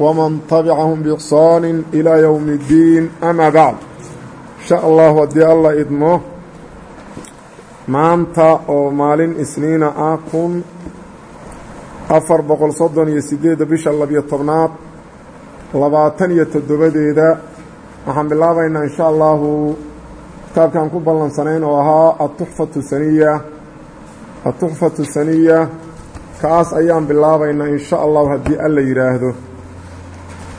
wman tabicahum biixsaanin ilaa yowmi اddiin ama bacd insha allahu haddii alla idmo maanta oo maalin isniina ah kun afar boqol soddon iyo sideedda bisha labiyo tobnaad labaatan iyo toddobadeeda waxaan bilaabaynaa insha allahu kitaabkaan ku ballansanayn oo ahaa atuxfatu saniya atuxfatu saniya kaas ayaan bilaabaynaa insha allahu haddii alla yidhaahdo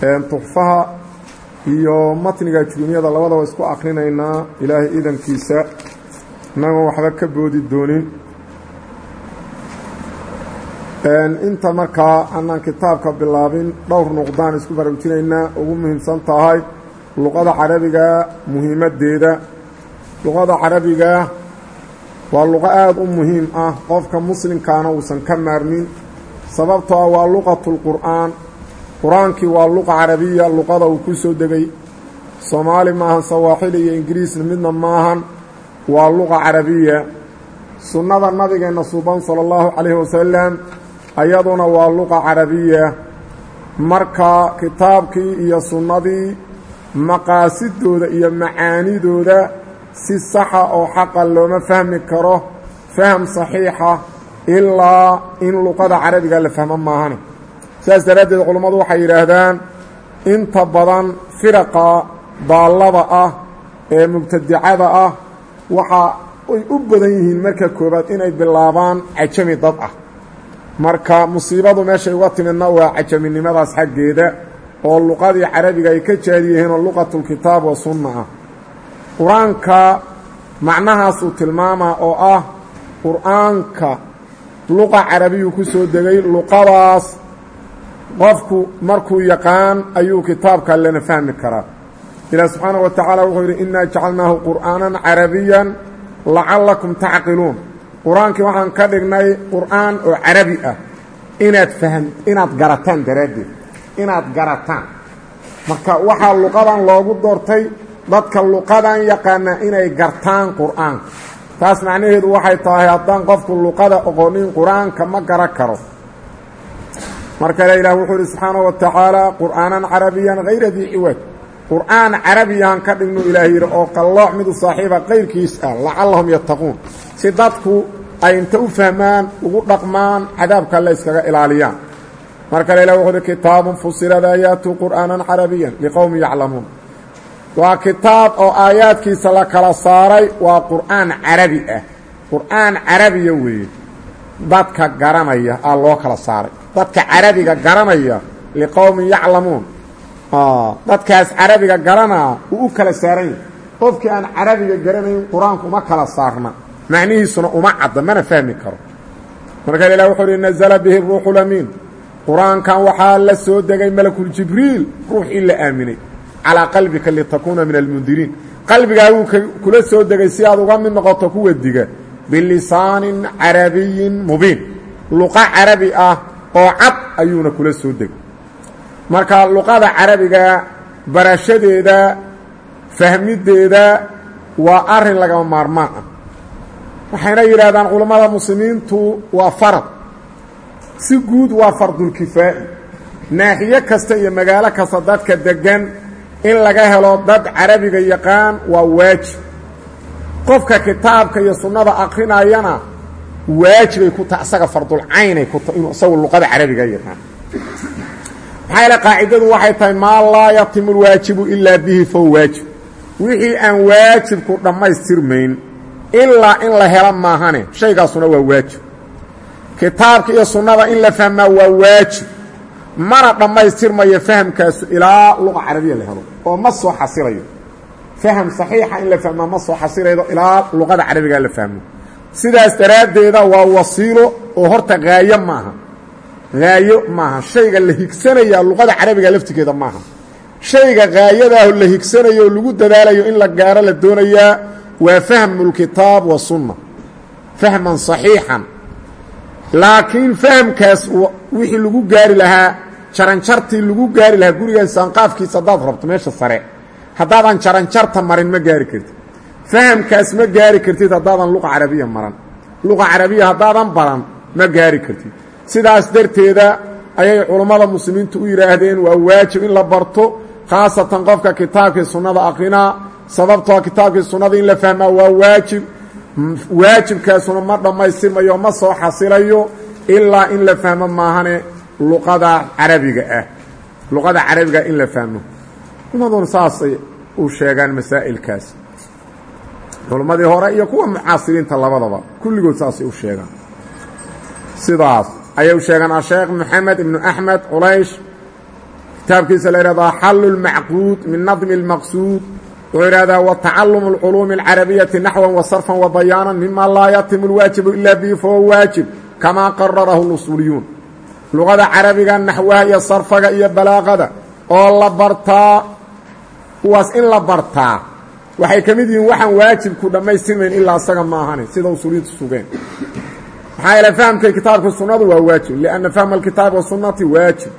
tuxfaha iyo matniga jurumiyada labadaba isku akrinaynaa ilaahay idankiisa inagoon waxba ka boodi doonin. Inta markaa aanaan kitaabka bilaabin dhowr nuqdaan isku baraarujinaynaa ugu muhiimsan tahay luqada carabiga muhiimaddeeda luqada carabiga waa luqo aada u muhiim ah qofka muslimkaana uusan ka maarmin. Sababtoo ah waa luqatulqur'aan qur'aankii waa luqa carabiya luqada uu ku soo degay. Soomaali maahan sawaaxili iyo ingiriisna midna maahan waa luqa carabiya. Sunnada nabigeenna suuban sala allahu calayhi wasalam ayaduna waa luqa carabiya. Marka kitaabkii iyo sunnadii maqaasidooda iyo macaanidooda si saxa oo xaqa looma fahmi karo faham saxiixa ilaa in luqada carabiga la fahmo maahane saas daraaddeed culammadu waxay yidhaahdaan inta badan firaqa daallada ah ee mubtadicada ah waxa ay u badan yihiin marka koowaad inay bilaabaan cajami dad ah. Marka musiibadu meeshay uga timidna waa cajaminimadaas xaggeeda oo luqadii carabiga ay ka jaadi yihiinoo luqatulkitaab wa sunna ah. Qur'aanka macnahaasuu tilmaamaa oo ah qur'aanka luqa carabiyuu ku soo degay luqadaas qofku markuu yaqaan ayuu kitaabka lena fahmi karaa. Ilaah subxaana wa tacaala wuxuu yidhi innaa jacalnaahu qur'aanan carabiyan lacallakum tacqiluun. Qur'aankii waxaan ka dhignay qur'aan oo carabi ah. Inaad fahm inaad garataan daraaddeed inaad garataan. Marka waxaa luqadan loogu doortay dadka luqadan yaqaana inay gartaan qur'aanka taas macnaheedu waxay tahay haddaan qofku luqada oqonin qur'aanka ma garan karo mar kale ilaah wuxuu ihi subxaana wa tacaala qur'aanan carabiyan hayra dii ciwaaj qur'aan carabiyahan ka dhignu ilaah oo qallooc midu saaxiiba qayrkiis ah lacallahum yattaquun. Si dadku ay inta u fahmaan ugu dhaqmaan cadaabka la yskaga ilaaliyaan. Mar kale ilah wuxuu ihi kitaabun fusilad aayaatu qur'aanan carabiyan liqowmi yaclamuun. Waa kitaab oo aayaadkiisa la kala saaray waa qur'aan carabi ah. Qur'aan carabiya weeye dadka garanaya aa loo kala saaray dadka carabiga garanaya liqowmin yaclamuun. Dadkaas carabiga garanaa uu kala saaran yahay. Qofkii aan carabiga garanayn qur'aanku uma kala saarna. Macnihiisuna uma cadda mana fahmi karo. Markaa ilah wuxuu uhi bihi ruuxu lamiin. Qur'aankan waxaa la soo degay malakuljibriil ruuxii la aaminay. Calaa qalbika litakuuna min almundiriin qalbigaaguu kula soo degay si aad uga mid noqoto kuwa diga. Bilisaanin carabiyin mubiin. Luqa carabi ah oo cad ayuuna kula soo degay marka luqada carabiga barashadeeda fahmideeda waa arrin lagama maarmaan ah. Waxayna yidhaahdaan culammada muslimiintu waa farad. Si guud waa fardulkifaa'i naaxiyo kasta iyo magaalo kasta dadka deggan in laga helo dad carabiga yaqaan waa waajib. Qofka kitaabka iyo sunnada akrinayana waajibay ku tahay isaga fardulcaynay ku tahay inuu isagu luqada carabiga yaqaan maxaa yaele qaacidadu waxay tahay maa laa yatimu lwaajibu ilaa bihi fahuwa waajib. Wixii aan waajibku dhammaystirmayn ilaa in la helo maahane shaygaasuna waa waajib. Kitaabka iyo sunnada in la fahmaa waa waajib. Mana dhammaystirmayo fahamkaasu ilaa luqa carabiya la helo oo ma soo xasilayo faham saxiixa in la fahmaa ma soo xasilaydo ilaa luqada carabiga la fahmo sidaas daraaddeeda waa wasiilo oo horta haayo maaha. Haayo maaha. Shayga la higsanayaa luqada carabiga laftigeeda maaha. Shayga gaayadaaho la higsanayo oo lagu dadaalayo in la gaaro la doonayaa waa fahmu lkitaab wasunna fahman saxiixan. Laakiin fahamkaas wixii lagu gaari lahaa jaranjartii lagu gaari lahaa gurigan saanqaafkiisa haddaad rabto meesha sare. Haddaadan jaranjarta marin ma gaari kartid fahamkaas ma gaari kartid haddaadan luqa carabiya maran. Luqa carabiya haddaadan baran ma gaari kartid. Sidaas darteeda ayay culammada muslimiintu u yidhaahdeen waa waajib in la barto khaasatan qofka kitaabkii sunnada aqrinaa sababtoo kitaabkii sunnada in la fahmaa waa waajib. Waajibkaasuna ma dhammaystirmayo ma soo xasilayo ilaa in la fahmo maahane luqada carabiga ah. Luqada carabiga in la fahmo. Cumaduna saasay u sheegaan masaa'ilkaas culammadii hore iyo kuwa mucaasiriinta labadaba kulligood saasay u sheegaan sidaas ayay u sheegaan asheekh moxamed ibnu axmed culaysh kitaabkiisa la yidhahdaa xallu lmacquud min nadmi اlmaqsuud wuxuu yidhahdaa watacalumu اlculuumi اlcarabiyati naxwan wasarfan wabayaanan mima laa yatimu اlwaajibu ila bihi fahuwa waajib kamaa qararahu اlusuuliyuun luqada carabiga naxwaha iyo sarfaga iyo balaaqada oo la bartaa kuwaas in la bartaa waxay ka mid yihiin waxaan waajibku dhammaystirmayn ilaa isaga ma ahani. Sida usuuliyiintu sugeen. Maxaa yeele fahamka kitaabka sunnadu waa waajib lianna fahma alkitaabi wasunnati waajib.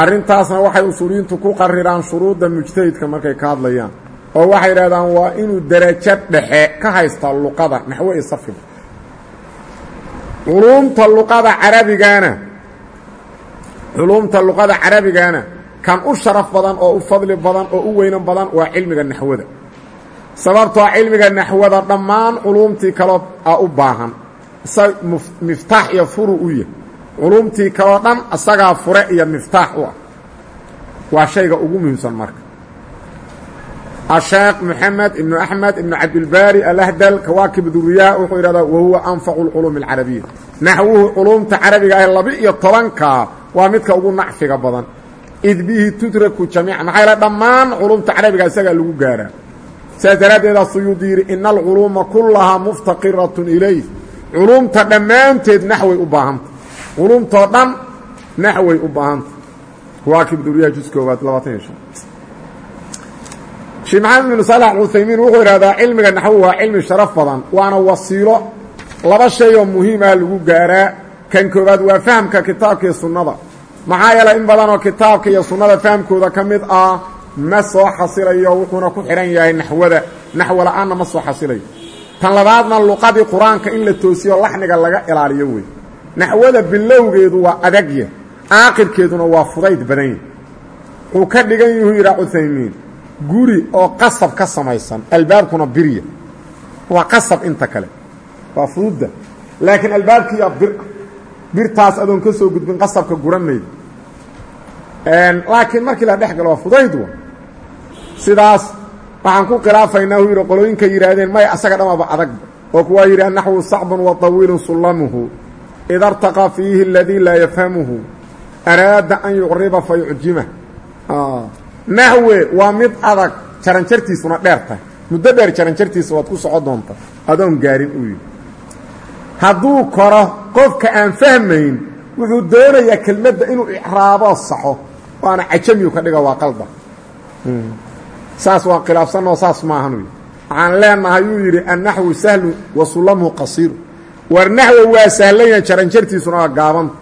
Arrintaasna waxay usuuliyiintu ku qariraan shuruudda mujtahidka markay ka hadlayaan oo waxay idhahdaan waa inuu derajo dhexe ka haysta luqada naxwo iyo sarfiga culuumta luqada carabigana culuumta luqada kan u sharaf badan oo u fadli badan oo u weynan badan waa cilmiga naxwada sababtoo cilmiga naxwada dhammaan culuumtii kaloo a u baahan. Isa miftaax iyo furu u yahy culuumtii kaloo dhan isagaa fure iyo miftaax u ah. Waa shayga ugu muhiimsan marka. Asheekh moxamed ibnu axmed ibnu cabdilbaari alahdal kawaakib duriyaa wuxuu yidhahdaa wahuwa anfacu lculuumi alcarabiya. Naxwuhu culuumta carabiga ah laba-iyo tobankaa waa midka ugu nacfiga badan. Id bihi tudraku jamiica maxaa yaele dhammaan culuumta carabiga isagaa lagu gaaraa saas daraaddeedaa suyuudi yidhi ina alculuuma kullahaa muftaqiratun ilayh. Culuumta dhammaanteed naxway u baahanta culuumtoo dhan naxway u baahanta kawaakib duriyaha jus koowaad labaatan iyo sheekh maxamed ibnu saalax alcuthaymiin wuxuu idhahdaa cilmiga naxwu waa cilmi sharaf badan waana wasiilo laba shay oo muhiim ah lagu gaaraa. Kan koowaad waa fahamka kitaabka iyo sunnada. Maxaa yeelay in badanoo kitaabka iyo sunnada fahamkooda ka mid ah ma soo xasilayo wuxuuna ku xidhan yahay naxwada naxwo la'aanna ma soo xasilayo. Tan labaadna luqadii qur'aanka in la toosiyo laxniga laga ilaaliyo wey naxwada bilowgeedu waa adagya aaqirkeeduna waa fudayd badan yahy wuxuu ka dhigan yuhu yidhaa cuthaymiin guri oo qasab ka samaysan albaabkuna birya waa qasab inta kale. Waa fududda laakiin albaabkiiyaa bir birtaas adoon ka soo gudbin qasabka guranmayda laakiin markii la dhex galo waa sidaas waxaan ku khilaafaynaa uu yidhi qolooyinka yidhaahdeen maya asaga dhamaba adagba oo kuwaa yidhi naxwu sacbun wa طawiilu sullamuhu ida artaqa fiihi اladii laa yafhamuhu araada an yucriba fa yucjimah naxwe waa mid adag jaranjartiisuna dheer tahay. Muddo dheer jaranjartiisa waad ku soco doonta. Adoon gaarin uu yidhi. Hadduu koro qofka aan fahmayn wuxuu doonayaa kelmadda inuu icraaboo saxo waana cajamiyu ka dhiga waa qalda saas waan khilaafsanoo saas maahan uu yidhi. Waxaan leenahay yuu yidhi annaxwu sahlu wa sullamuhu qasiiru. War naxwo waa sahlanya jaranjartiisuna waa gaabanta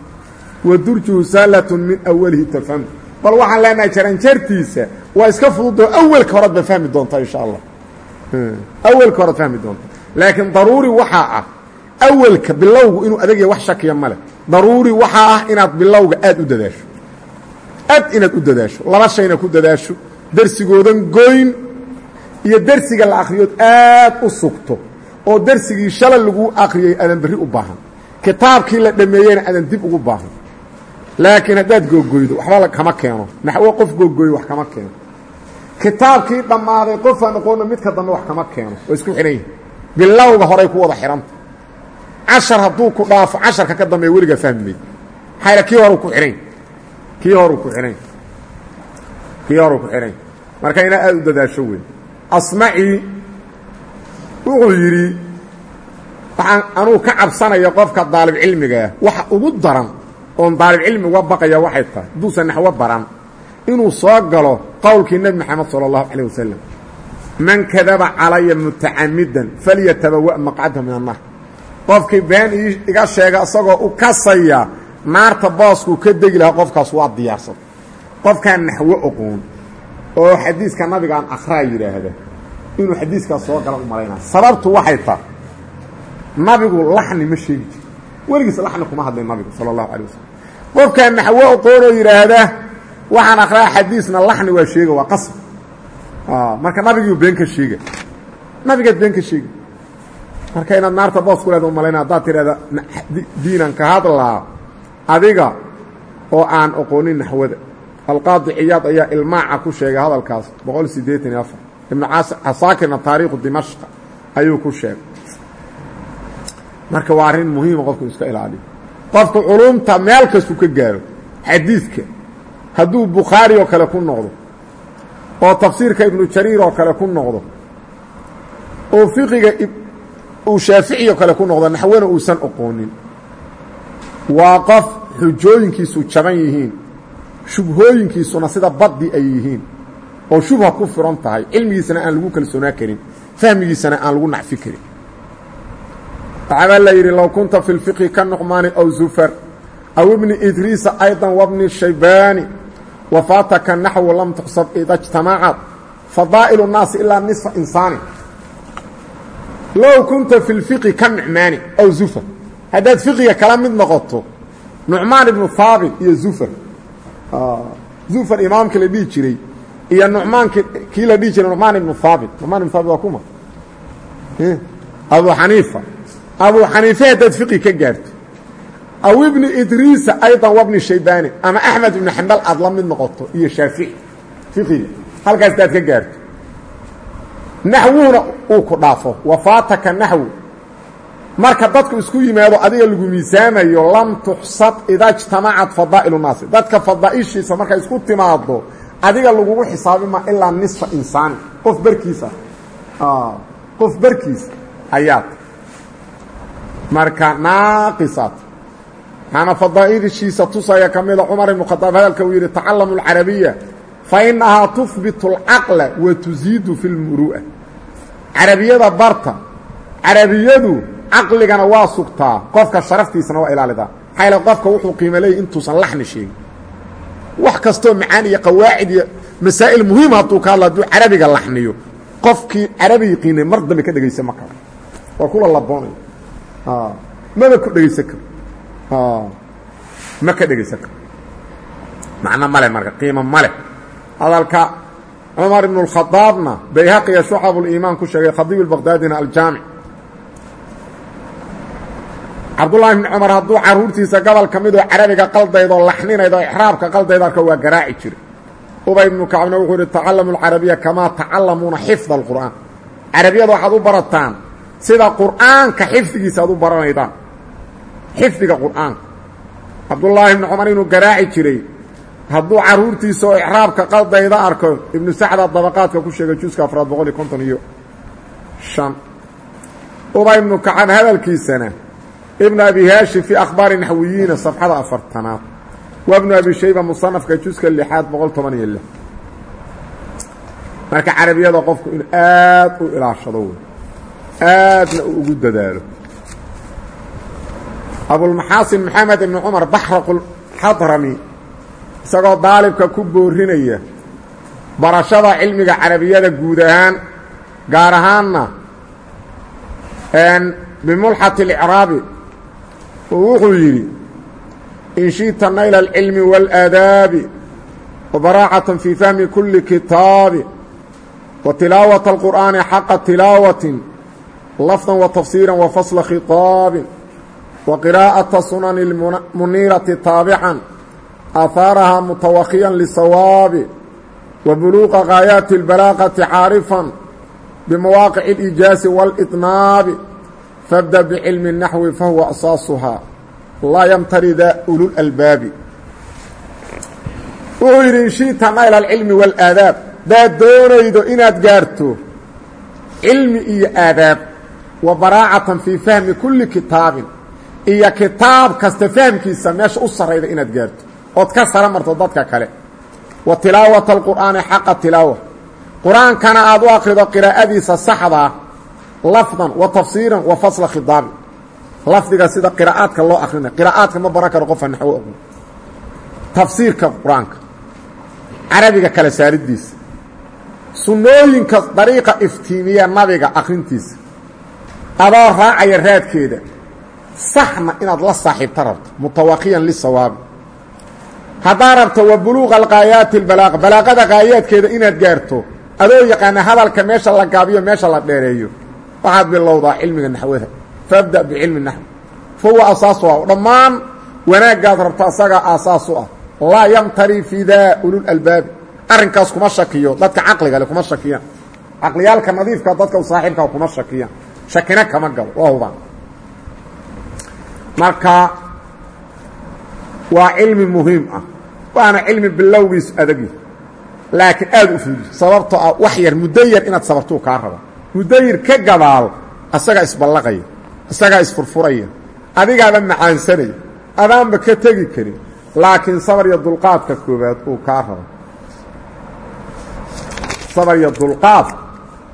wa durjuhu sahlatun min awalihi tafhamu bal waxaan leenahay jaranjartiisa waa iska fududoo awelka horaad ba fahmi doontaa insha allah. Awelka horaad fahmi doontaa. Laakiin daruuri waxaa ah awelka bilowgu inuu adagya wax shakiya male. Daruuri waxaa ah inaad bilowga aad u dadaasho. Aad inaad u dadaasho. Laba shayna ku dadaasho dersigoodan goyn iyo dersiga la akhriyood aad u sugto oo dersigii shalay laguu akhriyey aadan berri u baahan. Kitaabkii la dhammeeyeyna aadan dib ugu baahan. Laakiin haddaad googoydo waxba kama keeno. Naxwo qof googooyo wax kama keeno. Kitaabkii dhammaaday qofaan aqoonna midka dambe wax kama keeno. Waa isku xidhan yihiin bilowga ku wada xidhanta cashar hadduu ku dhaafo casharka ka dambeeya weligaa fahmi mayd maxaa ku xidhan? Kii ku xidhan? Kii ku xidhan marka inaa aad u dadaasho wey asmacii wuxuu yidhi waxaan anuu ka cabsanaya qofka daalibcilmigaah waxa ugu daran oon daalibcilmi uga baqaya waxay tahay hadduusan naxwo baran. Inuu soo galo qowlkii nebi moxamed sala allahu calayh wasalam man kadaba calaya mutacamidan falyatabawa maqcadahu min annaar. Qofkii been iga sheega isagoo u kasaya naarta booskuu ka degi lahaa qofkaas waa diyaarsada qofkaan naxwo oqoon oo xadiiska nabigaan akhraa yidhaahda inuu xadiiskaas soo gala u malaynaya sababtu waxay tahay nabigu laxni ma sheegi jiro weligiis laxni kuma hadlay nabigu sala allahu calay wasalam qofkaan naxwo oqoonoo yidhaahda waxaan akhraa xadiisna laxni waa sheega waa qasb marka nabigiiu been ka sheega. Nabigaad been ka sheega marka inaad naarta boos ku leeda u malayna haddaad diinan ka hadlaa adiga oo aan oqoonin naxwada alqaadi ciyaad ayaa ilmaaca ku sheegay hadalkaas boqol siddeetan iyo afar. Ibnu casaakirna taariikhu dimashqa ayuu ku sheegay. Marka waa arrin muhiima qofku iska ilaaliyo. Qofku culumta meel kastuu ka gaaro xadiidka hadduu bukhaari oo kale ku noqdo oo tafsiirka ibnu jariir oo kale ku noqdo oo fiqiga uu shaafici oo kale ku noqdo naxwana uusan waa qof xujooyinkiisu jaban yihiin shubhooyinkiisuna sida badi ay yihiin oo shubha ku furan tahay cilmigiisana aan lagu kalsoonaa karin fahmigiisana aan lagu nacfi karin. Waxaabaa la yidhi kunta fi lfiqhi ka nuqmaani ow zufar aw ibni idriisa aydan wabni shaybaani wafaataka naxwu lam tuqsad ida jtamacad fadaa'ilu naasi ilaa nisfa insaani low kunta fi lfiqhi ka nucmaani ow zufar haddaad fiqiga kala mid noqoto nucmaan ibnu haabit iyo zufar zufar imaamkii la dhihi jiray iyo nucmaanki kii la dhihi jiray nucmaan ibnu haabit nucmaan ibnu haabit waa kuma. Abu xaniifa abu xaniife haddaad fiqi ka gaarto. Aw ibni idriisa ayضa wabni shaybaani ama axmed ibnu xambal aad la mid noqoto iyo shaafici fiqiga halkaas hadaad ka gaarto. Naxwuhuna uu ku dhaafo. Wafaataka naxwu marka dadku isku yimaado adiga lagu miisaamayo lam tuxsad ida jtamacad fadaa'ilu naasi. Dadka fadaa'ishiisa markay isku timaado adiga lagugu xisaabima ilaa nisfa insaani qof barkiisa qof barkiisa ayaad marka naaqisaad. Waxaana fadaa'ishiisa tusaya ka mida cumar ibnu khadaab hadalka uu yidhi tacallamu alcarabiya fa inahaa tuhbitu alcaqla wa tusiidu fi lmuru'a carabiyada barta carabiyadu caqligana waa sugtaa qofka sharaftiisana waa ilaalidaa maxaa qofka wuxuu qiimo leeyay intuusan laxni sheegin. Wax kastoo macaan iyo qawaacid iyo masaa'il muhiima hadduu ka hadla hadduu carabiga laxniyo qofkii carabi yaqiinay mar ka dhegaysa ma karo. Waa kula laboonay. Maba ku dhegaysan karo? Ma ka dhegaysan karo? Macno male marka qiimo male hadalka cumar ibnu اlkhadaabna bayhaqiya shucab ulimaan ku sheegay khadiib اlbaqdaadina aljaamic cabdullaahi bni cumar hadduu carruurtiisa gobol ka midoo carabiga qaldaydoo laxninayda oo ixraabka qaldayda arka waa garaaci jira ubay ibnu kacbna wuxuu ihi tacallamu alcarabiya kamaa tacallamuuna xifda alqur'aan carabiyada waxaad u barataan sida qur'aanka xifdigiisa aad u baranaydaan. Xifdiga qur'aanka. Cabdullaahi ibni cumar inuu garaaci jiray hadduu carruurtiisa oo ixraabka qaldayda arko ibnu sacda dabaqaadka ku sheegay juska afraad boqol iyo konton iyo shan. Ubay ibnu kacab hadalkiisana ibnu abi haashim fii akhbaari naxwiyiina safxada afartanaad. Waa ibnu abi shayba musanafka juska lixaad boqol toban iyo lix. Marka carabiyada qofku in aad u ilaashado wey aadna uu ugu dadaalo. Abulmaxaasin maxamed ibni cumar baxraqulxadrami isagoo daalibka ku boorinaya barashada cilmiga carabiyada guud ahaan gaar ahaanna bimulxati اlicraabi wuxuu yidhi in shiئta nayla اlcilmi wاlآadaabi وbaraacatan fii fahmi kuli kitaabi wa tilaawaةa اlqur'aani xaqa tilaawatin lafda watafsiira wafasla khiطaabin wa qiraa'aةa sunani اlmuniirati taabican aahaaraha mutawakiyan lisawaabi wa buluuqa gaayaati اlbalaaqati caarifan bimawaaqic اliijaasi wاlإطnaabi fabda bcilmi الnaxwi fahuwa asaasuhaa laa ymtarida ululalbaabi wuxuu yidhi inshiita nayla alcilmi waalaadaab daad doonaydo inaad gaarto cilmi iyo aadaab wa baraacatan fii fahmi kulli kitaabin iyo kitaab kasta fahmkiisa meesha u sarrayda inaad gaarto ood ka sara marto dadka kale wa tilaawata alqur'aani xaqa tilaawa qur'aankana aad u akrido qiraa'adiisa saxdaa lafdan wa tafsiiran wa fasla khidaabi lafdiga sida qiraa'aadka loo akrinay qiraa'aadka ma baran karo qofa naxwo aqoon tafsiirka qur'aanka. Carabiga kala saaridiisa sunnooyinka dariiqa iftiimiya nabiga akrintiisa adoo raacaya raadkeeda. Saxna inaad la saaxiibta rabto. Mutawaqiyan lisawaabi haddaa rabto wa buluuqa alqaayaati albalaaq balaaqada qaayaadkeeda inaad gaarto. Adoo yaqaana hadalka meesha la gaabiyo meesha la dheereeyo waxaad bilowdaa cilmiga naxwada fabda bicilmi naxwi fa huwa asaasu ah dhammaan wanaaggaad rabto asagaa aasaas u ah. Laa yamtari fii daa ulul albaabi arrinkaas kuma shakiyo dadka caqliga le kuma shakiyaan caqliyaalka nadiifka dadka u saaxiibkaa kuma shakiyaan shakina kama galo waa hubaan marka waa cilmi muhiim ah waana cilmi bilowgiisu adagi. Laakiin aad u fuudi sababtoo ah wax yar muddo yar inaad sabartuu kaa raba muddo yar ka gadaal asagaa isballaqaya isagaa isfurfuraya adigaaba macaansanaya adaanba ka tegi karin laakiin sabar iyo dulqaadka koobaad uu kaa raba sabar iyo dulqaad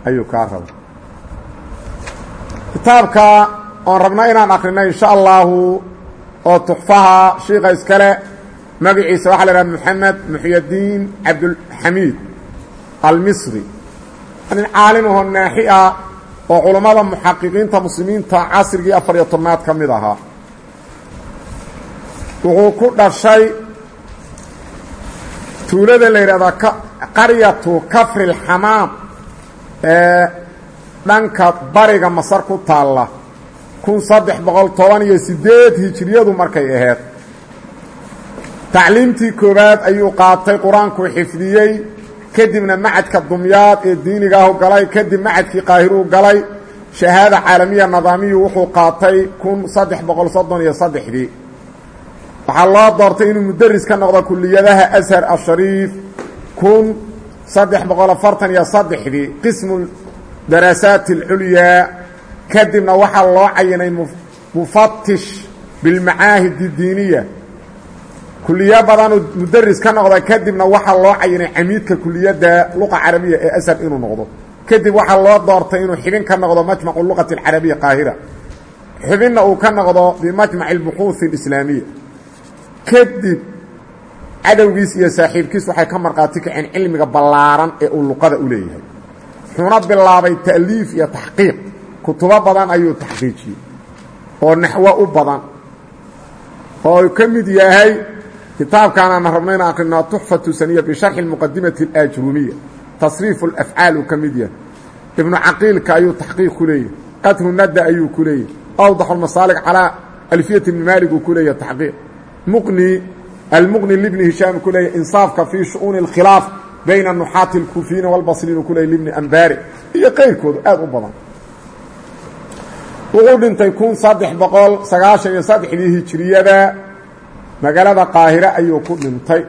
ayuu kaa raba kitaabka oon rabna inaan akrino insha allahu oo tuxfaha shiika iskale magaciisa waxaa la idhaha moxamed muxyadiin cabdulxamiid almisri nin caalim ahoo naaxi ah oo culammada muxaqiqiinta muslimiinta casrigii afar iyo tobnaad ka mid ahaa. Wuxuu ku dhashay tuulada la yidhahdaa qaryatu kafri lxamaam ee dhanka bariga masar ku taalla kun saddex boqol toban iyo siddeed hijiriyadu markay ahayd. Tacliimtii koowaad ayuu qaatay qur'aankuu xifdiyey kadibna macadka dumyaad ee diinigaahu galay kadib macadkii qaahiruu galay shahaada caalamiya nidaamiyu wuxuu qaatay kun saddex boqol soddon iyo saddexdii. Waxaa loo doortay inuu mudaris ka noqdo kuliyadaha ashar ashariif kun saddex boqol afartan iyo saddexdii qismu daraasaati alculyaa kadibna waxaa loo cayinay mufatish bilmacaahid diiniya kuliyo badanuu mudaris ka noqda kadibna waxaa loo cayinay camiidka kuliyadda luqa carabiya ee ashar inuu noqdo. Kadib waxaa loo doortay inuu xibin ka noqdo majmacu luqati alcarabiya qaahira. Xubinna uu ka noqdo bimajmaci albuxuuhi alislaamiya. Kadib cadowgiis iyo saaxiibkiis waxay ka markhaati kaceen cilmiga ballaaran ee uu luqada u leeyahay. Wuxuuna bilaabay ta'liif iyo taxqiiq. Kutubo badan ayuu taxqiijiyey. Oo naxwo u badan. Oo ka yahay kitaabkan aan rabno in akrino tuxfatu saniya bisharxi muqadimati اlaajrumiya tasriifu اlafcaal uu ka mid yahay ibnu caqiilka ayuu taxqiiq ku leeyahay qadru nada ayuu ku leeyahay awdaxu lmasaalig calaa alfiyat ibni maalig uu ku leeyahay taxqiiq muqni almuqni libni hishaam ku leeyahy insaafka fii shu'uuni اlkhilaaf bayna nuxaati اlkuufiyiina walbasriin ku leeyay libni ambaari iyo qayrkoodu aad u badan wuxuu dhintay kun saddex boqol sagaashan iyo saddexdii hijiriyada magaalada qaahire ayuu ku dhintay.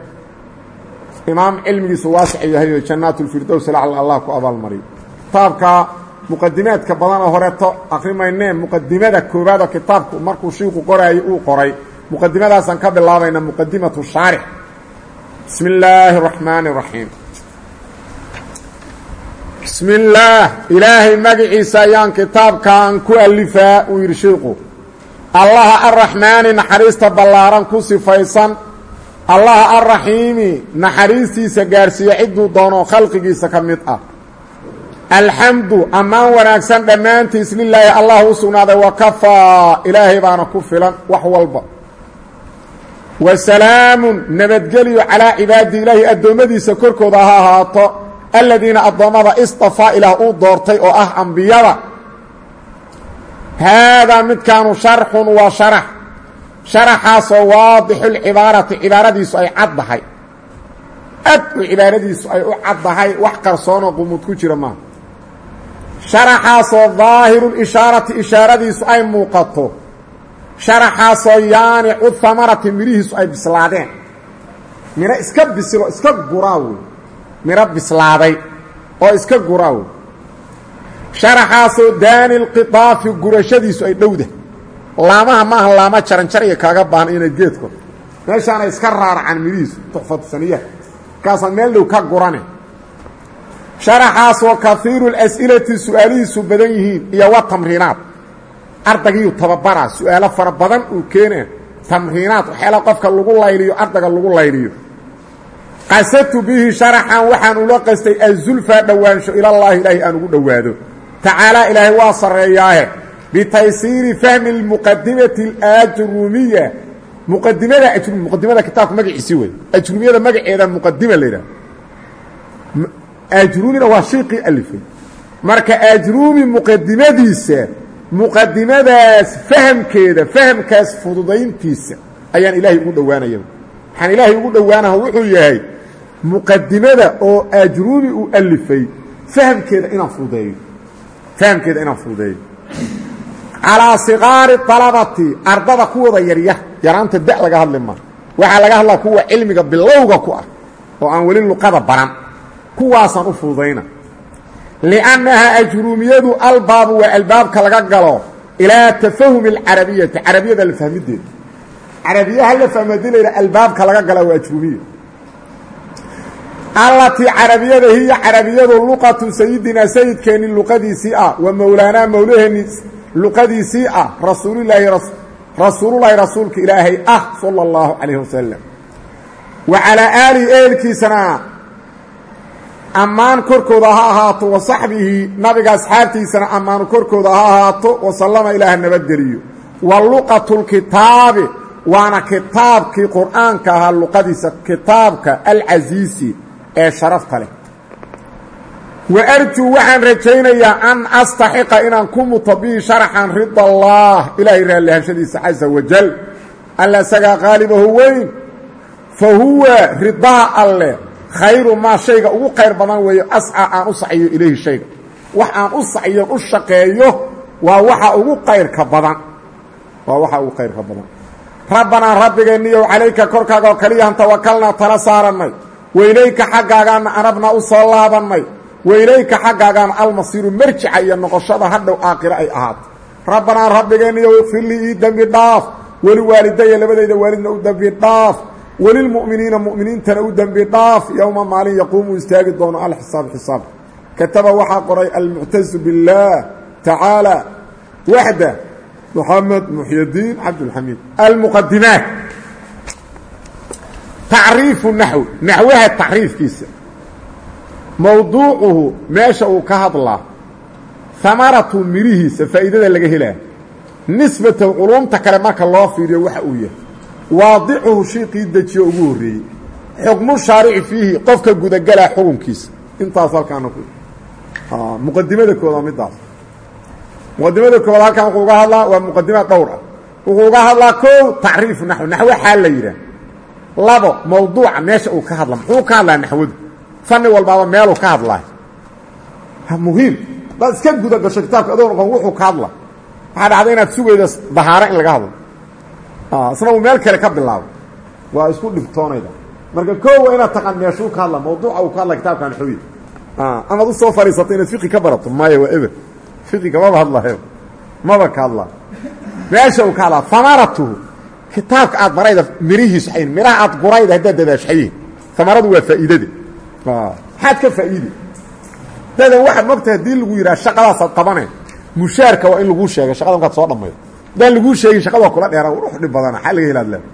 Imaam cilmigiisu waasic yahayo jannaatulfirdows lacal allah ku abaalmariyo kitaabka muqadimaadka badanoo horeto akhrimaynee muqadimada koobaadoo kitaabku markuu shiiku qoraayo uu qoray. Muqadimadaasaan ka bilaabayna muqadimatu shaarix. Bismi illaahi araxmaani araxiim bismi illaah ilaahay magaciisa ayaan kitaabkaan ku alifaa uu yidhi shiiku allaha arraxmaani naxariista ballaaran ku sifaysan. Allaha arraxiimi naxariistiisa gaarsiiya cidduu doono khalqigiisa ka mid ah. Alxamdu ammaan wanaagsan dhammaantiis lilaahi allah u sugnaaday wa kafaa. Ilaahay baana ku filan wax walba. Wa salaamun nabadgelyo calaa cibaadi ilaahi addoommadiisa korkooda ha ahaato. Aladiina addoommada istafaa ilaah uu doortay oo ah ambiyada haadaa midkaanu sharxun waa sharax sharaxaasoo waadixulcibaarati cibaaradiisu ay caddahay ad u cibaaradiisu ay u caddahay wax qarsoonoo qumuud ku jira maaha sharaxaasoo daahirulishaarati ishaaradiisu ay muuqato sharaxaasoo yaanicu hamarati midhihiisu ay bislaadeen midho iska bisiloo iska guraa wey midho bislaaday oo iska guraa wey sharaxaasoo daani lqidaafi gurashadiisu ay dhowda laamaha maaha laama jaranjar iyo kaaga baahan inay geedko. Meeshaanay iska raaracaan midhihiisu tuxfatu saniyaha markaasaad meel dhow ka gurane. Sharaxaasoo kahiiru las'ilati su'aalihiisu badan yihiin iyo wa tamriinaad. Ardagiyuu tababaraa su'aalo fara badan uu keena tamriinaad waxyaala qofka lagu layliyo ardaga lagu layliyo. Qasadtu bihi sharaxan waxaan ula qastay azulfaa dhowaansho ilallaahi ilaahay aan ugu dhowaado tacaalaa ilaahay waa sarreeyaahe bitaysiiri fahmi اlmuqadimati اlaajrumiya muqadimada ajrumi muqadimada kitaabka magaciisi wey ajrumiyada magaceeda muqadima la yidhaha ajrumina waa shiiqii alifay. Marka ajrumi muqadimadiisa muqadimadaas fahamkeeda fahamkaas fududayntiisa ayaan ilaahay ugu dhowaanaya. Waxaan ilaahay ugu dhowaanaha wuxuu yahay muqadimada oo ajrumi uu alifay fahamkeeda inaan fududeeyo fahamkeeda inaan fududeeyo. Calaa siqaari alabati ardada kuwooda yaryar yaraanta da laga hadli ma. Waxaa laga hadlaa kuwa cilmiga bilowga ku ah oo aan weli luqada baran. Kuwaasaan u fududayna. Liannahaa ajruumiyadu albaabu waa albaabka laga galo ilaa tafahumi alcarabiyati carabiyada la fahmideeda carabiyaha la fahmo haddii layidha albaabka laga gala waa ajruumiya allatii carabiyada hiya carabiyadu luqatu sayidinaa sayidkeenni luqadiisii ah wa mowlaanaa mowlaheenni luqadiisii ah rasuulilaahi rasuululahi rasuulka ilaahay ah sala اllahu calayh wasalam wa calaa aalihi ehelkiisana ammaan korkooda ha ahaato wa saxbihi nabiga asxaabtiisana ammaan korkooda ha ahaato wasallama ilaah nabadgeliyo wa luqatu lkitaabi waana kitaabkii qur'aanka ahaa luqadiisa kitaabka alcasiisi ee sharafta leh wa arjuu waxaan rajaynayaa an astaxiqa inaan ku muto bihi sharaxan rida allah ilaahay raallihashadiisa caza wajal alla isagaa qaalibahu weyn fa huwa ridaha alleh khayru maa shayga ugu khayr badan weeyo asca aan u saciyo ilayhi shayga. Wax aan u saciyo u shaqeeyo waa waxa ugu qayrka badan. Waa waxa ugu qayrka badan. Rabbanaa rabbigeenniyow calayka korkaaga oo kaliyahan tawakalnaa tala saarannay weylayka xaggaagaana anabnaa u soo laabannay weylayka xaggaagaana almasiiru marjica iyo noqoshada hadhow aakhiro ay ahaato. Rabbanaa rabbigeenniyow ikfirlii ii dembi dhaaf. Weli waalidaya labadayda waalidna u dembi dhaaf. Welilmu'miniina mu'miniintana u dembi dhaaf. Yowma maalin yaquumu istaagi doono alxisaab xisaab. Kataba waxaa qoray almuctazu biاllaah tacaala waxda moxamed muxydiin cabdulxamiid. Almuqadimaat tacriifu naxw naxwaha tacriifkiisa. Mowduucuhu meesha uu ka hadlaa hamaratu mirihiisa faa'iidada laga helaa. Nisbatahu culumta kale marka loo fiiriyo waxa uu yahay. Waadicuhu shiiqii dejiyo ugu horreeyey. Xukmu shaarici fiihi qofka gudagalaa xukunkiisa. Intaas halkaana ku muqadimada kooda midaas. Muqadimada koowaad halkan wuxuu uga hadlaa waa muqadimad dhowr ah. Wuxuu uga hadlaa kow labo mawduuca meesha uu ka hadla muxuu ka hadlaa naxwadu? Fanni walbaaba meeluu ka hadlaayo muhiim. Hadaad iska guda gasho kitaabka adoo noqon wuxuu ka hadla waxaa dhacda inaad sugayda dahaaro in laga hadlo. Isna uu meel kale ka bilaabo waa isku dhibtoonayda. Marka koo waa inaad taqaan meeshuu ka hadla mawduuca uu ka hadla kitaabkan xooyi amaad u soo fadhiisato inaad fiqi ka barato. Maya waa eber fiqiga maba hadlahe maba ka hadlaa. Meesha uu ka hadlaa hamaratuhu kitaabka aad barayda mirihiisu xayn miraha aad gurayda haddaad dadaashxayihin hamaradu waa faa'iidade maxaad ka faa'iide dadan waxaad mogta haddii lagu yidhaha shaqadaasaad qabane mushaarka waa in laguu sheega shaqada markaad soo dhammaydo haddaan laguu sheegin shaqada kula dheera rux dhib badana xaa laga helaad leeda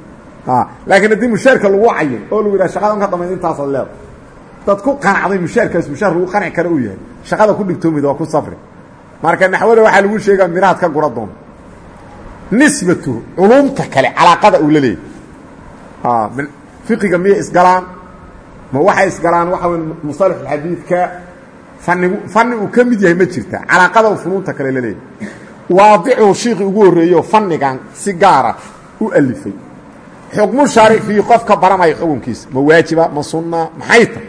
laakiin haddii mushaarka lagu cayin oo lagu yidhaha shaqada markaad dhamaydo intaasaad leeda dad ku qanacday mushaarkaas mushaar lagu qanci kara uu yahay. Shaqada ku dhigtoomida waa ku safri. Marka naxwada waxaa lagu sheegaa mirahaad ka gura doonto nisbatuhu culumta kale calaaqada uu la leeyahy fiqiga miyay isgalaan? Ma waxay isgalaan waxa wey musalax xadiidka fanigu fani uu ka mid yahay ma jirta calaaqada uu funuunta kale la leeyahy waadicuhu shiikii ugu horreeyeoo fannigan si gaara u alifay. Xukmu shaaric fiihi qofka baranaya xukunkiisa ma waajiba ma sunna maxay tahay?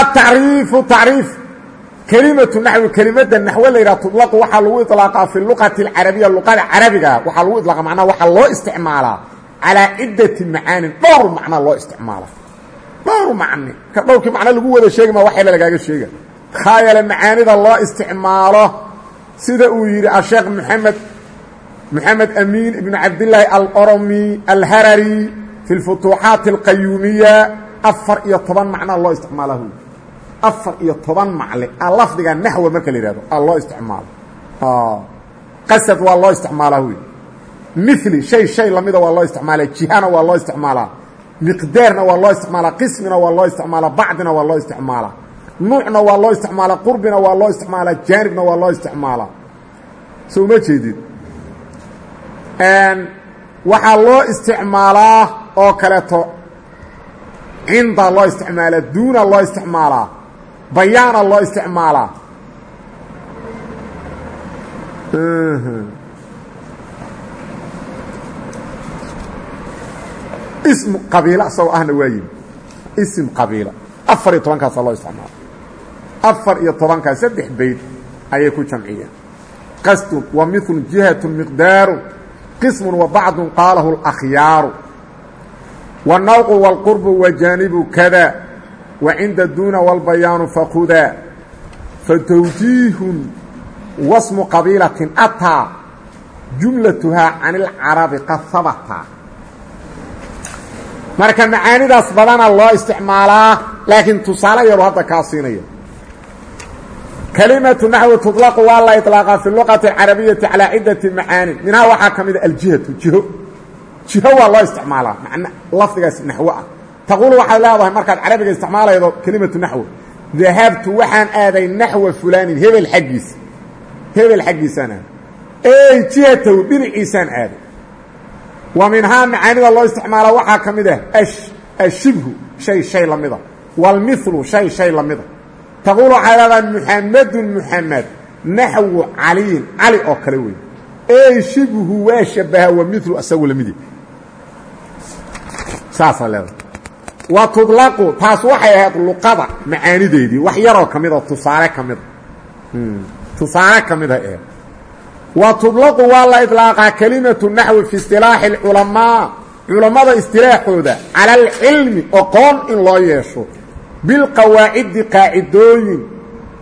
Atacriifu tacriif kelimatu naxwi kelimadda naxwe laydhaha tudlaqu waxaa lagu iطlaaqaa fi luqati alcarabiya luqada carabiga waxaa lagu ilaqa macnaa waxaa loo isticmaalaa calaa ciddati macaanin dhowr macna loo isticmaala. Dhowr macne ka dhowrkii macno lagu wada sheegi ma waxyaba lagaaga sheega khaayale macaanida loo isticmaalo sida uu yidhi asheekh maxamed maxamed amiin ibnu cabdillaahi alqoromi alharari fi lfutuuxaati alqayuumiya afar iyo toban macnaa loo isticmaalaa afar iyo toban macle lafdiga naxwa marka la yihahdo a loo isticmaalo. Qasad waa loo isticmaalaa huy mili shay shay lamida waa loo isticmaalaa jihana waa loo isticmaalaa miqdaarna waa loo isticmaalaa qismina waa loo isticmaalaa bacdina waa loo isticmaalaa nuucna waa loo isticmaalaa qurbina waa loo isticmaalaa jaanibna waa loo isticmaalaa. Soo uma jeedid waxaa loo isticmaalaa oo kaleeto cinda loo isticmaalaa duuna loo isticmaalaa bayaana loo isticmaalaa. Hm. Ism qabiila isagoo ahna waa yimi ism qabiila. Afar iyo tobankaasaa loo isticmaala afar iyo tobankaas saddex bayd ayay ku jamciyeen qasdun wa milun jihatun miqdaaru qismun wa bacdun qaalahu اlaakhyaaru wa nawqu wاlqurbu wa jaanibu kada wa cinda duuna wاlbayaanu fakudaa fatawjiihun wasmu qabiilatin ataa jumlatuhaa can ilcarabi qad habata marka macaanidaas badana loo isticmaalaa laakiin tusaale yaru hadda kaa siinaya kelimatu naxwi tuطlaqu waa la iطlaaqaa fi luqati اcarabiyati calaa cidati macaanin minhaa waxaa ka mida aljihatu jiho jiho waa loo isticmaalaa man lafdigaas naxwo ah taquulu waxaad leedahay markaad carabiga isticmaalaydo kelimatu naxwi. Dahabtu waxaan aaday naxwa fulaanin hebel xaggiisa. Hebel xaggiisaan aaday ey jihatahu dhinaciisaan aaday. Wa minhaa macaanida loo isticmaalaa waxaa ka mid ah ashibhu shay shay la mida. Wاlmilu shay shay la mida. Taquul waxay leedahay muxamedun muxamed naxwu caliyin cali oo kale wey ey shibhu waa shabaha wa milu isagu lamidi saasaa leedahay wa tublaqu taas waxay ahayd luqada. Macaanideedii wax yaroo ka mid oo tusaale ka mida. Hmm, tusaale ka mid ay ahayd wa tublaqu waa la idlaaqaa kelimatu naxwi fi istilaaxi alculamaa. Culammada istilaaxooda cala alcilmi oqoon in loo yeesho. Bilqawaacidi qaacidooyin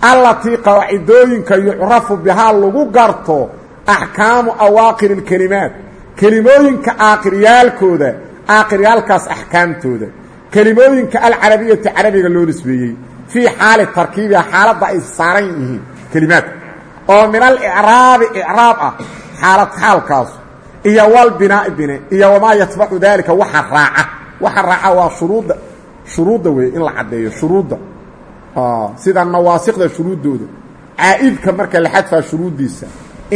allatii qawaacidooyinka yucrafu bihaa lagu garto axkaamu awaaqiri alkelimaat kelimooyinka aaqiriyaalkooda aaqiriyaalkaas axkaamtooda kelimooyinka alcarabiyati carabiga loo nisbeeyey fii xaali tarkiibiha xaaladda ay saaran yihiin kelimaadka oo min alicraabi icraab ah xaalad xaalkaasu iyo walbinaa'i bine iyo wamaa yatbacu daalika waxa raaca. Waxa raaca waa shuruudda shuruudda weeye in la caddeeyo shuruudda. Sida nawaasikda shuruuddooda. Caa'idka marka la xadfaa shuruuddiisa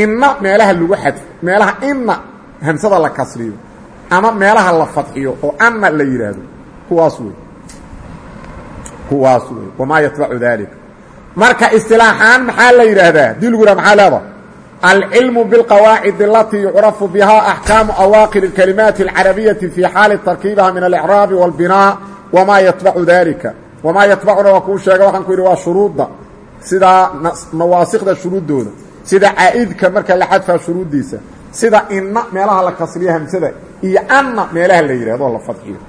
inna meelaha lagu xadfo meelaha inna hamsada la kasriyo ama meelaha la fadxiyo oo anna la yidhaahdo kuwaas wey kuwaas wey wamaa yatbacu daalika marka istilaaxaan maxaa la yidhaahdaa hadii lagu yidhah maxaa leeda alcilmu biاlqawaacid alatii yucrafu bihaa axkaamu awaaqir اkalimaati اlcarabiyati fii xaali tarkiibiha min alicraabi wاlbinaa wamaa yatbacu dalika wamaa yatbacuna waa kuu sheega waxaan ku yidhi waa shuruudda sidaa nawaasikda shuruuddooda sida caa'idka marka la xadfaa shuruuddiisa sida inna meelaha la kasriyo hamsada iyo anna meelaha la yidhahdo la fadxiyo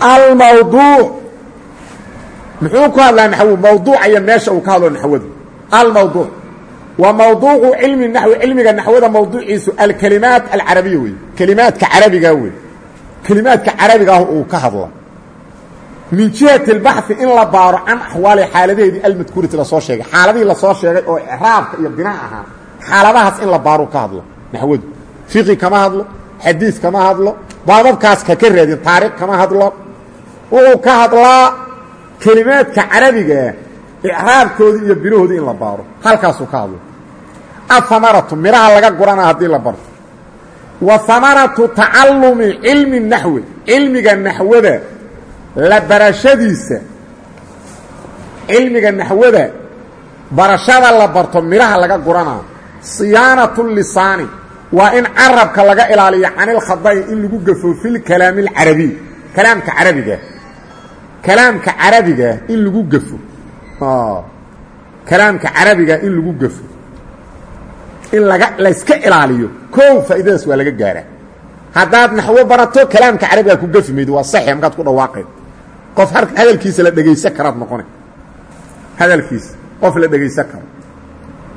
Almawduuc muxuu ku hadlaa naxwu mawduuca iyo meesha uu ka hadlo naxwadu. Almawduuc wa mawduucu cilmi naxwi cilmiga naxwada mawduuciisu alkelimaat alcarabiya wey kelimaadka carabiga wey kelimaadka carabiga ah uu ka hadla min jihati اlbaxi in la baaro can axwaali xaaladaheedii almadkuurati la soo sheegay. Xaaladihii la soo sheegay oo icraabka iyo binaa ahaa xaaladahaas in la baaro ka hadlo naxwadu fiqi kama hadlo xadiis kama hadlo baababkaas kaka raadin taariikh kama hadlo. Wuxuu ka hadlaa kelimaadka carabigaa icraabkoodii iyo binahoodii in la baaro. Halkaasuu ka hadlo. Ahamaratu midhaha laga gurana haddii la barto. Wa hamaratu tacallumi cilmi naxwi cilmiga naxwada la barashadiisa. Cilmiga naxwada barashada la barto midhaha laga guranaa siyaanatu lisaani waa in carabka laga ilaaliyo canilkhada'i in lagu gafo filkalaami alcarabiy kalaamka carabiga. Kalaamka carabiga in lagu gafo. Kalaamka carabiga in lagu gafo. In laga layska ilaaliyo. Kow faa'iidadaas waa laga gaaraa. Haddaad naxwo barato kalaamka carabiga ku gafi maydo waa saxi markaad ku dhawaaqayd qof hadalkiisa la dhegaysan karaad noqona hadalkiisa. Qof la dhegaysan karo.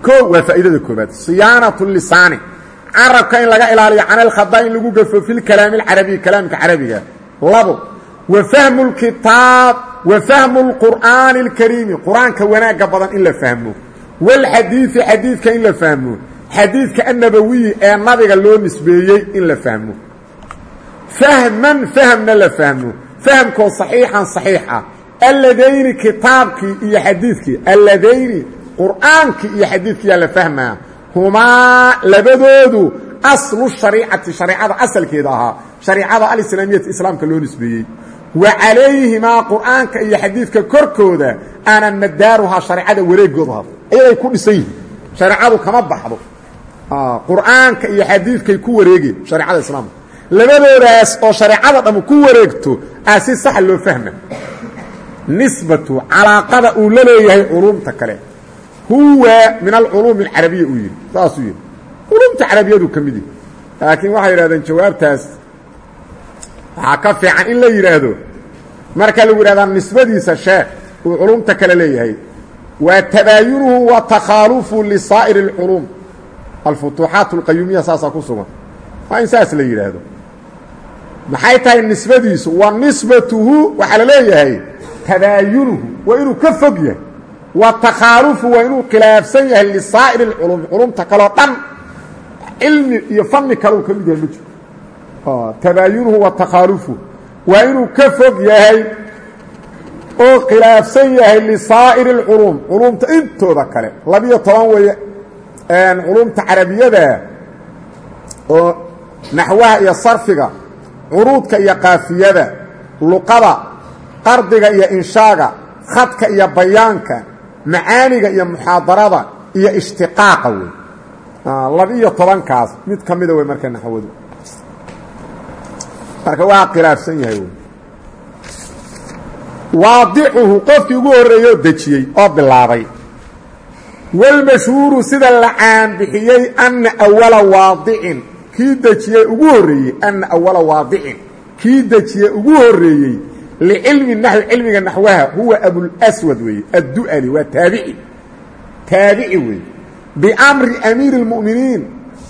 Kow waa faa'iidada koobaad siyaanatu lisaani carabka in laga ilaaliyo can alkhada in lagu gafo fi lkalaami alcarabiy kalaamka carabiga. Labo wa fahmu lkitaab wa fahmu lqur'aani اlkariimi qur'aanka wanaagga badan in la fahmo wاlxadiidi xadiidka in la fahmo xadiidka annabawiyi ee nabiga loo nisbeeyey in la fahmo. Fahman fahmna la fahmo. Fahmkoo saxiixan saxiix ah alladayni kitaabkii iyo xadiidkii alladayni qur'aankii iyo xadiidkiyaa la fahmaa humaa labadoodu aslu shariicati shareicada asalkeeda ahaa shareicada alislaamiyati islaamka loo nisbeeyey. Wa calayhimaa qur'aanka iyo xadiidka korkooda ana madaaruhaa shareicada wareegooda ha ayaday ku dhisan yihiin. Shareecadu kama baxdo. Qur'aanka iyo xadiidkay ku wareegeen shareicada islaamka. Labadoodaas oo shareecada dhamu ku wareegto aa si saxa loo fahma nisbatu calaaqada uu la leeyahay culuumta kale huwa min alculuumi alcarabiya uu yidhi saasuu yidhi culuumta carabiyadu ka mid yihi laakiin waxay yidhahdeen jawaabtaas waxaa ka fiican in la yidhaahdo. Marka lagu yidhahdaa nisbadiisa sheekh uu culumta kale leeyahay. Waa tabaayunuhu wa takhaalufu lisaa'iri اlculuum alfutuuxaat اlqayuumiya saasaa ku sugan. Waa in saas la yidhaahdo. Maxay tahay nisbadiisu? Wa nisbatuhu waxaa la leeyahay tabaayunuhu. Waa inuu ka fog yahay wa takhaalufu waa inuu khilaafsan yahay lisaa'iri اlculuum culumta kaleo dhan cilmi iyo fanni kaleu ka mid yahay ma jiro. Tabaayunuhu wa takhaalufu waa inuu ka fog yahay oo khilaafsan yahay lisaa'iri اlculuum culuumta intooda kale. Labiyo toban weeye culuumta carabiyada oo naxwaha iyo sarfiga curuudka iyo qaafiyada luqada qardiga iyo inshaaga khadka iyo bayaanka macaaniga iyo muxaadarada iyo ishtiqaaqa wey laba-iyo tobankaas mid ka mida wey marka naxwadu marka waa khilaafsan yahay wey waadicuhu qofkii ugu horreeyey dejiyey oo bilaabay. Walmashhuuru sida la caanbixiyey anna awala waadicin. Kii dejiyey ugu horreeyey anna awala waadicin. Kii dejiyey ugu horreeyey licilmi naxwi cilmiga naxwaha huwa abulswad weeye addu'ali waa taabici taabici weeye biamri amiiri اlmu'miniin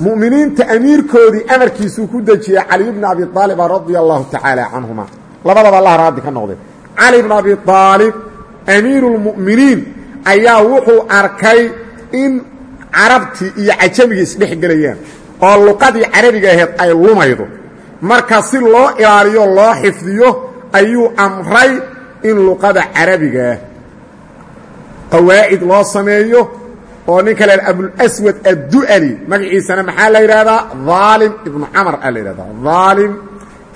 mu'miniinta amiirkoodii amarkiisuu ku dejiyey cali bni abi aaliba radia allahu tacaala canhuma labadaba allah raadi ka noqday cali bn abi aalib amiiru اlmu'miniin ayaa wuxuu arkay in carabtii iyo cajamigii isdhex gelayaan oo luqadii carabiga ahayd ay lumaydo marka si loo ilaaliyo loo xifdiyo ayuu amray in luqada carabigaah qawaacid loo sameeyo oo ninka la abulswad addu'ali magaciisana maxaa la yidhahdaa aalim ibnu camr aa la yidhahdaa aalim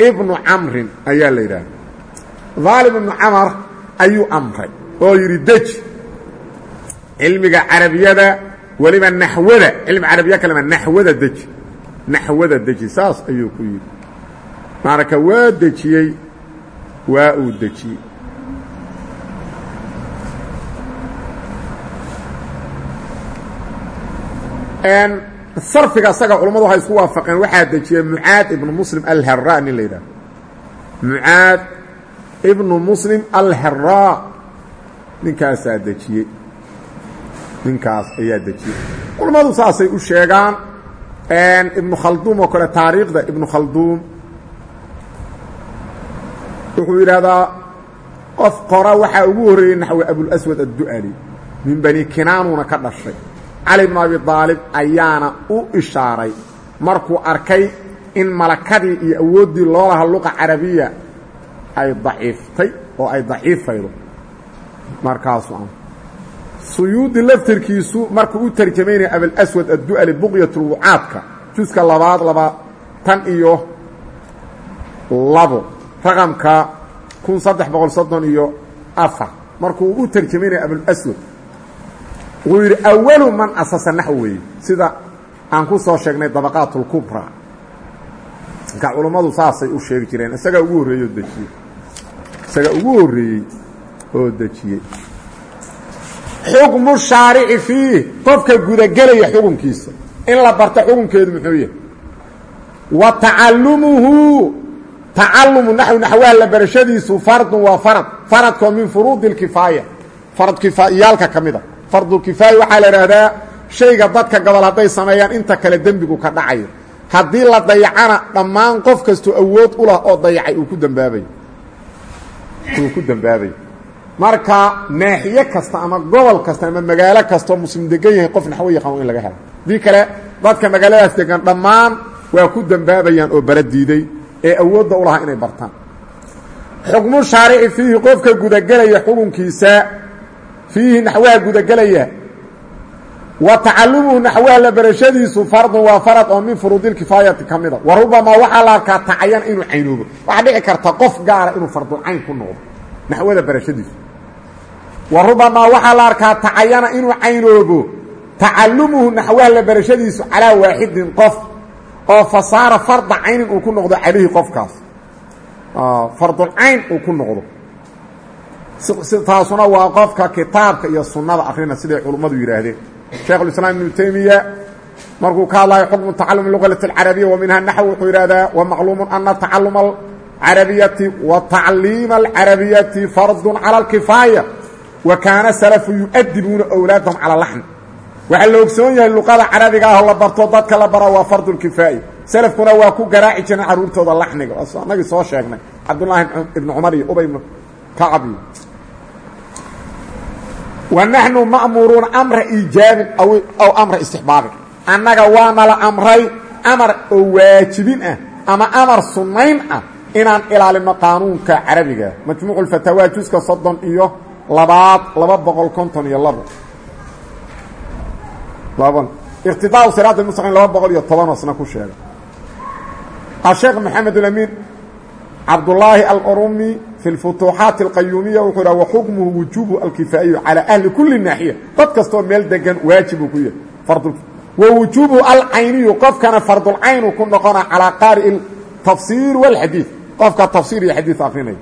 ibnu camrin ayaa la yidhahda aalim ibnu camar ayuu amray oo yidhi deji cilmiga carabiyada weliba naxwada cilmi carabiya kalema naxwada deji naxwada deji. Saas ayuu ku yidhi. Marka waa dejiyey waa uu dejiyey sarfiga asaga culammadu waxay isku waafaqeen waxaa dejiyey mucaad ibnu muslim alhara nin la yidhahdo mucaad ibnu muslim alhara ninkaasaa dejiyey ninkaas ayaa dejiyey culammadu saasay u sheegaan ibnu khalduum oo kale taariikhda ibnu khalduum wuxuu yidhaahdaa qof qora waxaa ugu horreeyey naxwi abulaswad addu'ali min bani kinaanuuna ka dhashay. Cali bnu abi aalib ayaana u ishaaray markuu arkay in malakadii iyo awooddii loo laha luqa carabiya ay daciiftay oo ay daciifaydo markaasu suyuudi laftirkiisu markuu u tarjamaynaya abalswad addu'ali buqyatulwucaadka juska labaad labaatan iyo labo raqamka kun saddex boqol soddon iyo afar. Markuu u tarjamaynaya abulaswad wuxuu yidhi awalu man asasa naxw weeye. Sida aan ku soo sheegnay dabaqaat اlkubra marka culummadu saasay u sheegi jireen isagaa ugu horreeyey oo dejiyey. Isagaa ugu horreeyey oo dejiyey. Xukmu shaarici fiih qofka gudagelaya xukunkiisa. In la barto xukunkeedu muxuu yahay. Wa tacallumuhu tacalumu naxwi naxwaha la barashadiisu fardun waa farad. Faradkoo min furuudi اlkifaaya farad kifaayaalka ka mid a. Fardulkifaaya waxaa la idhaahdaa shayga dadka gobol hadday sameeyaan inta kale dembigu ka dhacayo. Haddii la dayacana dhammaan qof kastoo awood u lah oo dayacay uu ku dambaabayo marka naaxiye kasta ama gobol kasta ama magaalo kastoo muslim degan yahay qof naxwo yaqaan in laga helo. Dii kale dadka magaaladaas degan dhammaan waa ku dambaabayaan oo bara diiday ee awoodda u lahaa inay bartaan. Xukmu shaarici fiihi qofka gudagelaya xukunkiisa fiihi naxwaha gudagelaya wa tacalumuhu naxwaha la barashadiisu fardun waa farad oo min furuudilkifaayati ka mida. Wa rubamaa waxaa la arkaa tacayan inuu caynoobo. Waxaa dhici karta qof gaara inuu fardulcayn ku noqdo naxwada barashadiisu. Wa rubamaa waxaa la arkaa tacayana inuu caynoobo. Tacalumuhu naxwaha la barashadiisu calaa waaxidin qof oo fasaara farda caynin uu ku noqdo calayhi qofkaas. Fardulcayn uu ku noqdo. Taasuna waa qofka kitaabka iyo sunnada akrina siday culummadu yidhaahdeen. Sheekhulislaam ibnu teymiya markuu ka hadlayo xukmu tacalumi luqati alcarabiya wa minha naxw wuxuu yidhahdaa wa macluumun ana tacaluma alcarabiyati wa tacliima alcarabiyati fardun cala alkifaaya wa kaana salafu yu'adibuuna awlaadahum cala laxni waxaa la ogsoon yahay luqada carabiga ahoo la barto dadka la bara waa fardulkifaaya selafkuna waa ku garaaci jireen carruurtooda laxniga. Annagii soo sheegnay. Cabdullaahi ibnu cumar iyo ubay kacab. Iyo wa naxnu ma'muruuna amra iijaabin aw amra istixbaabin. Annaga waana la amray amar oo waajibin ah ama amar sunnayn ah inaan ilaalino qaanuunka carabiga. Majmuucu lfatawaa juska soddon iyo labaad laba boqol konton iyo laban iqtidaau siraat mustaqim laba boqol iyo tobanoo sna ku sheegay. Asheekh maxamed ulamiin cabdullaahi alorumi fi lfutuuxaati alqayuumiya wuxuu idhaha waxukmuhu wujuubu alkifaa'iyu calaa ahli kulli naaxiya dad kastoo meel degan waajibuu ku yahay fardu wa wujuubu alcayniyu qofkana fardulcayn uu ku noqona calaa qaari'i tafsiir walxadiid qofka tafsiir iyo xadiid akrinaya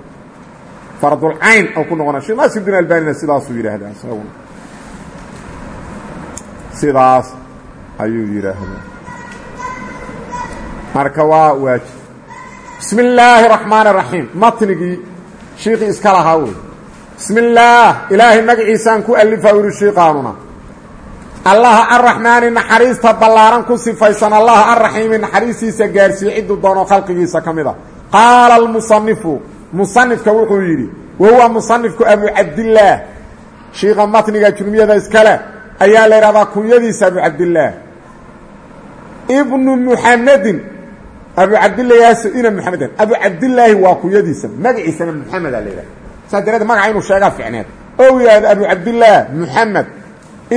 fardulcayn ku noqona. Sheekh naasir din albanina sidaasuu yidhaahdaa sidaas ayuu yidhaahdaa. Marka waa waajib. Bismi illaahi raxmaan raxiim matnigii shiikhii iska lahaa wey bismi illaah ilaahay magaciisaan ku alifaa yidhi shiiqaanuna allaha arraxmaani naxariista ballaaran ku sifaysan allaha arraxiimi naxariistiisa gaarsiiye cidduu doono khalqigiisa ka mid a. Qaala almusanifu musanifka wuxuu yidhi wa huwa musanifku abu cabdillaah shiikha matniga jurmiyada iskale ayaa la yidhahdaa kunyadiisa abu cabdillaah ibnu muxamedin abu cabdillaahi ina muxameden abu cabdillaahi waa kunyadiisa magaciisana muxameda la yidhahda saas dareed magaca inuu sheegaa ficneed. Ou yidhahdo abu cabdillaah muxamed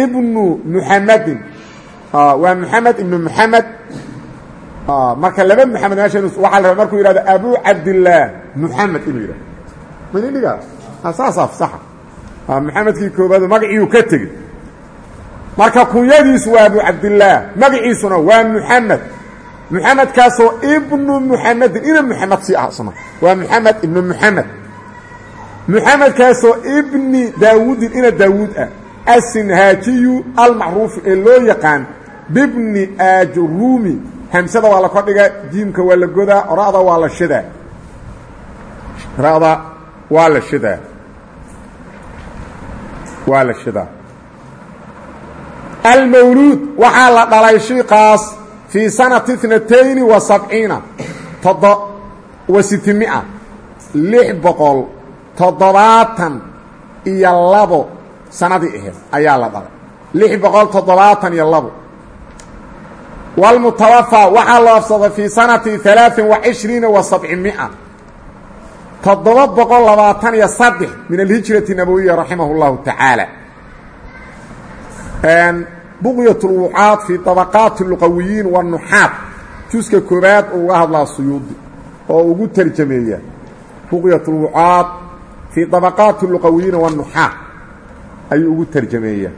ibnu muxamedin waa muxamed ibnu muxamed marka laba muxamed meesha waxaa la raba markuu yidhahdo abu cabdillaah muxamed inuu yidhahdo. Madindhiga saasaa saxa. Muxamedkii koobaad magaciiu ka tegey marka kunyadiisu waa abu cabdillaah magaciisuna waa muxamed muxamedkaasoo ibnu muxamedin ina muxamed sii ah isna waa muxamed ibnu muxamed muxamedkaasoo ibni daawuudin ina daawuud ah. Asinhaajiyu almacruufu ee loo yaqaan bibni ajruumi hamsada waa la kordhigaa jiimka waa la godaa ra'da waa la shidaa. Ra'da waa la almawluud waxaa la dhalay shiikaas fii sanati اثnatayni wa sabciina todo wa sitimia lix boqol toddobaatan iyo labo sanadii aheed ayaa la dhalay lix boqol toddobaatan iyo labo wاlmutawafaa waxaa loo afsaday fii sanati ثalaaثin wa cishriina wa sabcimia toddoba boqol labaatan iyo saddex min alhijrati nabowiya raximah اllahu tacaala buqyat اlwucaad fii طabaqaati اluqawiyiin wالnuxaad juska koobaad oo uga hadlaa suyuudi oo ugu terjameeya buqyat اlwucaad fii طabaqaati اluqawiyiina wالnuxaad ayuu ugu terjameeya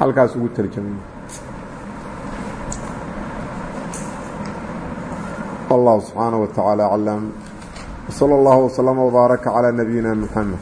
halkaas ugu terjameeya والله سبحانه وتعالى أعلم وصلى الله وسلم وبارك على نبينا محمد